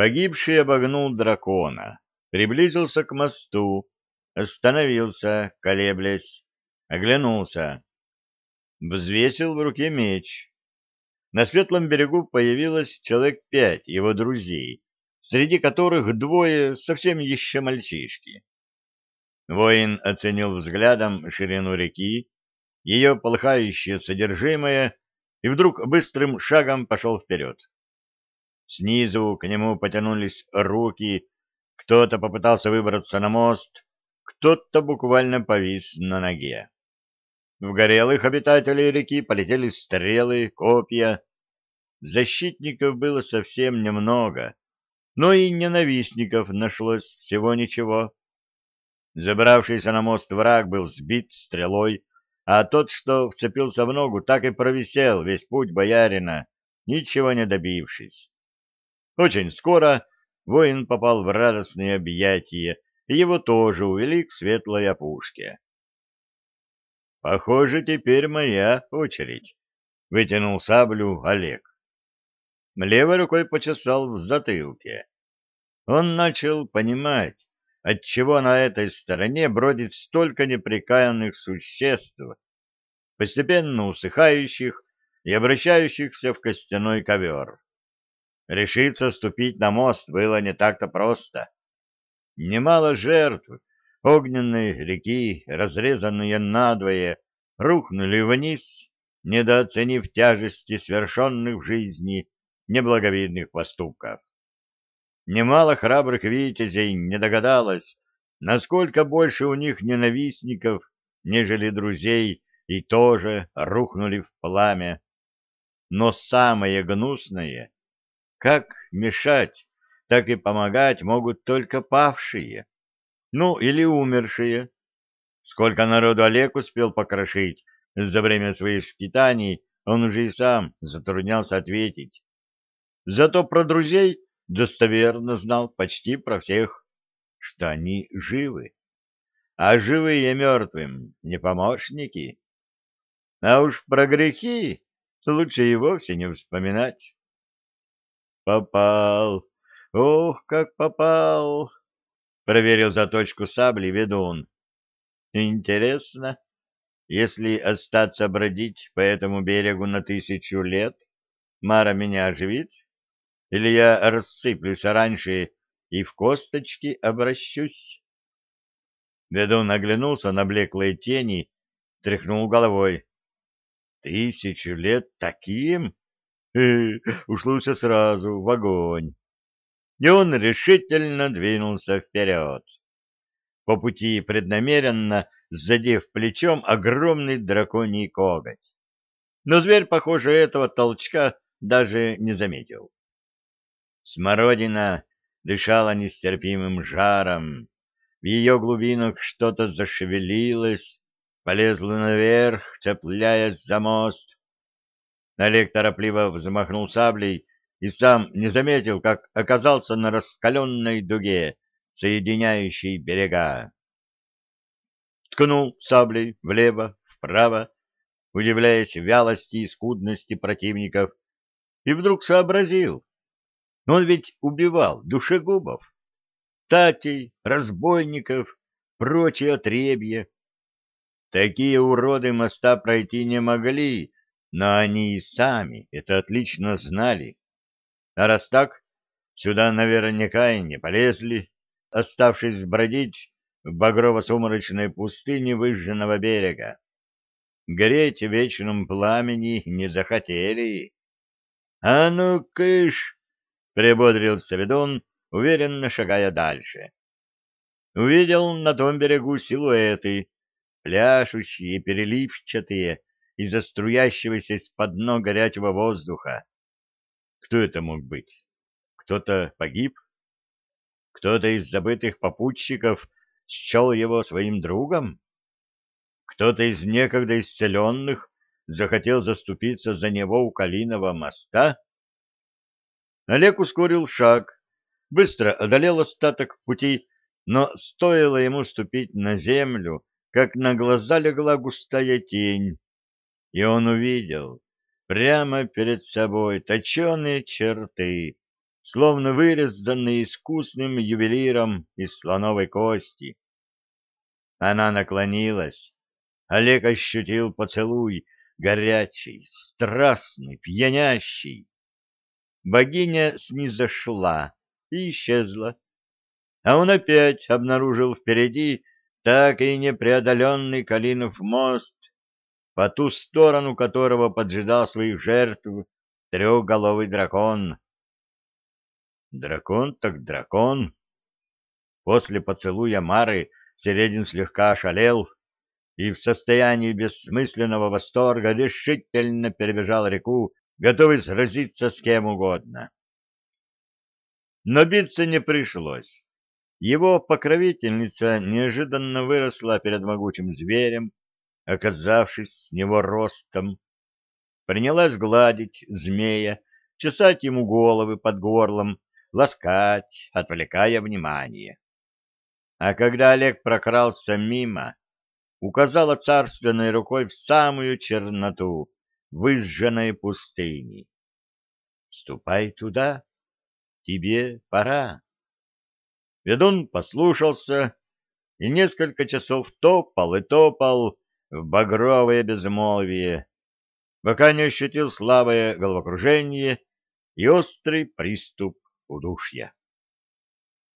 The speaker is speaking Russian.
Погибший обогнул дракона, приблизился к мосту, остановился, колеблясь, оглянулся. Взвесил в руке меч. На светлом берегу появилось человек пять его друзей, среди которых двое совсем еще мальчишки. Воин оценил взглядом ширину реки, ее полыхающее содержимое, и вдруг быстрым шагом пошел вперед. Снизу к нему потянулись руки, кто-то попытался выбраться на мост, кто-то буквально повис на ноге. В горелых обитателей реки полетели стрелы, копья. Защитников было совсем немного, но и ненавистников нашлось всего ничего. Забравшийся на мост враг был сбит стрелой, а тот, что вцепился в ногу, так и провисел весь путь боярина, ничего не добившись. Очень скоро воин попал в радостные объятия, и его тоже увели к светлой опушке. Похоже, теперь моя очередь. Вытянул саблю Олег. Левой рукой почесал в затылке. Он начал понимать, отчего на этой стороне бродит столько неприкаянных существ, постепенно усыхающих и обращающихся в костяной ковер. Решиться ступить на мост было не так-то просто. Немало жертв огненной реки, разрезанные надвое, рухнули вниз, недооценив тяжести свершенных в жизни неблаговидных поступков. Немало храбрых витязей не догадалось, насколько больше у них ненавистников, нежели друзей, и тоже рухнули в пламя. Но самое гнусное, как мешать, так и помогать могут только павшие. Ну, или умершие. Сколько народу Олег успел покрошить за время своих скитаний, он уже и сам затруднялся ответить. Зато про друзей достоверно знал почти про всех, что они живы. А живые мертвым не помощники. А уж про грехи лучше и вовсе не вспоминать. Попал, ох, как попал! Проверил заточку сабли ведун. Интересно, если остаться бродить по этому берегу на тысячу лет, Мара меня оживит? Или я рассыплюсь раньше и в косточки обращусь? Ведун оглянулся на блеклые тени, тряхнул головой. Тысячу лет таким? Ушло все сразу, в огонь и он решительно двинулся вперед. По пути преднамеренно задев плечом огромный драконий коготь. Но зверь, похоже, этого толчка даже не заметил. Смородина дышала нестерпимым жаром. В ее глубинах что-то зашевелилось, полезло наверх, цепляясь за мост. Олег торопливо взмахнул саблей и сам не заметил, как оказался на раскаленной дуге, соединяющей берега. Ткнул саблей влево, вправо, удивляясь вялости и скудности противников, и вдруг сообразил. Он ведь убивал душегубов, татей, разбойников, прочие отребья. Такие уроды моста пройти не могли, но они и сами это отлично знали. А раз так, сюда наверняка и не полезли, оставшись бродить в багрово-сумрачной пустыне выжженного берега. Гореть в вечном пламени не захотели. — А ну, кыш! — прибодрился ведун, уверенно шагая дальше. Увидел на том берегу силуэты, пляшущие, переливчатые, из-за струящегося из-под ног горячего воздуха. Кто это мог быть? Кто-то погиб? Кто-то из забытых попутчиков счел его своим другом? Кто-то из некогда исцеленных захотел заступиться за него у Калиного моста? Олег ускорил шаг, быстро одолел остаток пути, но стоило ему ступить на землю, как на глаза легла густая тень, и он увидел, Прямо перед собой точеные черты, словно вырезанные искусным ювелиром из слоновой кости. Она наклонилась. Олег ощутил поцелуй, горячий, страстный, пьянящий. Богиня снизошла и исчезла. А он опять обнаружил впереди так и непреодоленный Калинов мост, по ту сторону которого поджидал своих жертв трехголовый дракон. Дракон так дракон. После поцелуя Мары Середин слегка ошалел и в состоянии бессмысленного восторга решительно перебежал реку, готовый сразиться с кем угодно. Но биться не пришлось. Его покровительница неожиданно выросла перед могучим зверем, оказавшись с него ростом. Принялась гладить змея, чесать ему головы под горлом, ласкать, отвлекая внимание. А когда Олег прокрался мимо, указала царственной рукой в самую черноту выжженной пустыни. «Ступай туда, тебе пора». Ведун послушался и несколько часов топал и топал в багровое безмолвие, пока не ощутил слабое головокружение и острый приступ удушья.